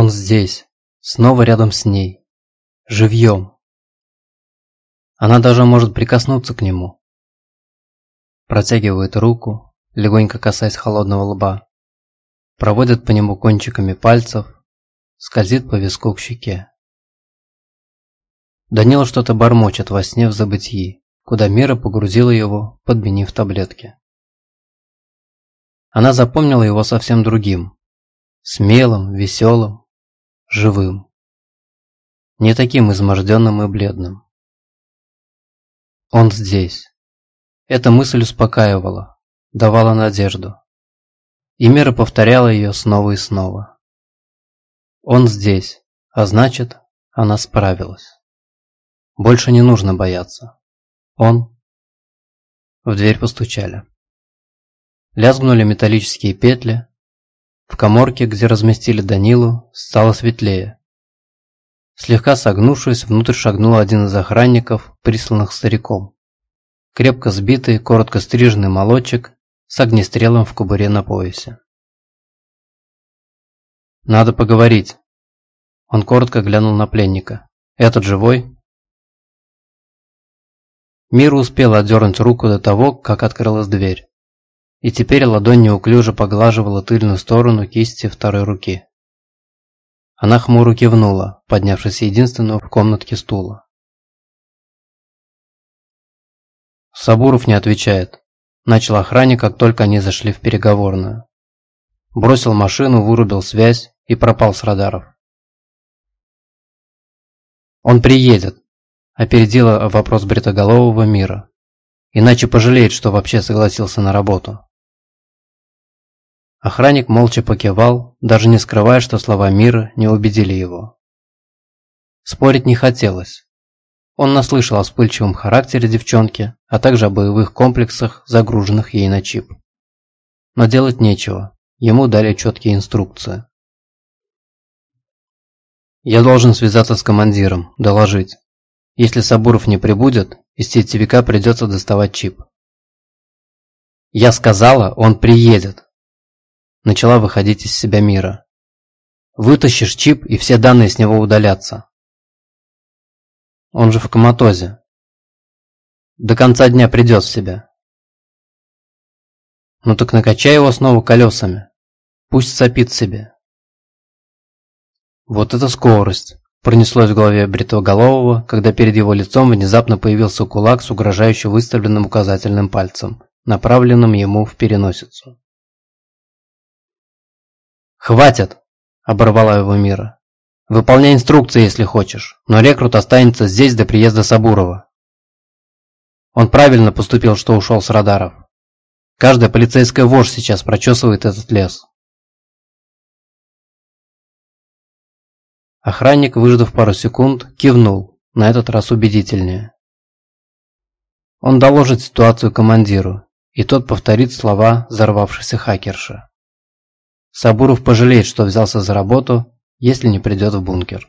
Он здесь, снова рядом с ней, живьем. Она даже может прикоснуться к нему. Протягивает руку, легонько касаясь холодного лба. Проводит по нему кончиками пальцев, скользит по виску к щеке. Данила что-то бормочет во сне в забытии, куда Мира погрузила его, подменив таблетки. Она запомнила его совсем другим. Смелым, веселым, живым. Не таким изможденным и бледным. Он здесь. Эта мысль успокаивала, давала надежду. И Мира повторяла ее снова и снова. Он здесь, а значит, она справилась. Больше не нужно бояться. Он... В дверь постучали. Лязгнули металлические петли. В коморке, где разместили Данилу, стало светлее. Слегка согнувшись, внутрь шагнул один из охранников, присланных стариком. Крепко сбитый, коротко стриженный молодчик с огнестрелом в кобуре на поясе. «Надо поговорить». Он коротко глянул на пленника. «Этот живой?» Мира успела отдернуть руку до того, как открылась дверь и теперь ладонь неуклюже поглаживала тыльную сторону кисти второй руки. Она хмуро кивнула, поднявшись единственного в комнатке стула. Сабуров не отвечает. Начал охранник, как только они зашли в переговорную. Бросил машину, вырубил связь и пропал с радаров. «Он приедет», – опередила вопрос бритоголового мира. «Иначе пожалеет, что вообще согласился на работу». Охранник молча покивал, даже не скрывая, что слова мира не убедили его. Спорить не хотелось. Он наслышал о вспыльчивом характере девчонки, а также о боевых комплексах, загруженных ей на чип. Но делать нечего, ему дали четкие инструкции. «Я должен связаться с командиром, доложить. Если Сабуров не прибудет, из сетевика придется доставать чип». «Я сказала, он приедет!» Начала выходить из себя мира. Вытащишь чип, и все данные с него удалятся. Он же в коматозе. До конца дня придет в себя. Ну так накачай его снова колесами. Пусть сопит себе. Вот это скорость! Пронеслось в голове бритоголового, когда перед его лицом внезапно появился кулак с угрожающе выставленным указательным пальцем, направленным ему в переносицу. «Хватит!» – оборвала его Мира. «Выполняй инструкции, если хочешь, но рекрут останется здесь до приезда Сабурова». Он правильно поступил, что ушел с радаров. Каждая полицейская вождь сейчас прочесывает этот лес. Охранник, выждав пару секунд, кивнул, на этот раз убедительнее. Он доложит ситуацию командиру, и тот повторит слова взорвавшейся хакерши. Сабуров пожалеет, что взялся за работу, если не придет в бункер.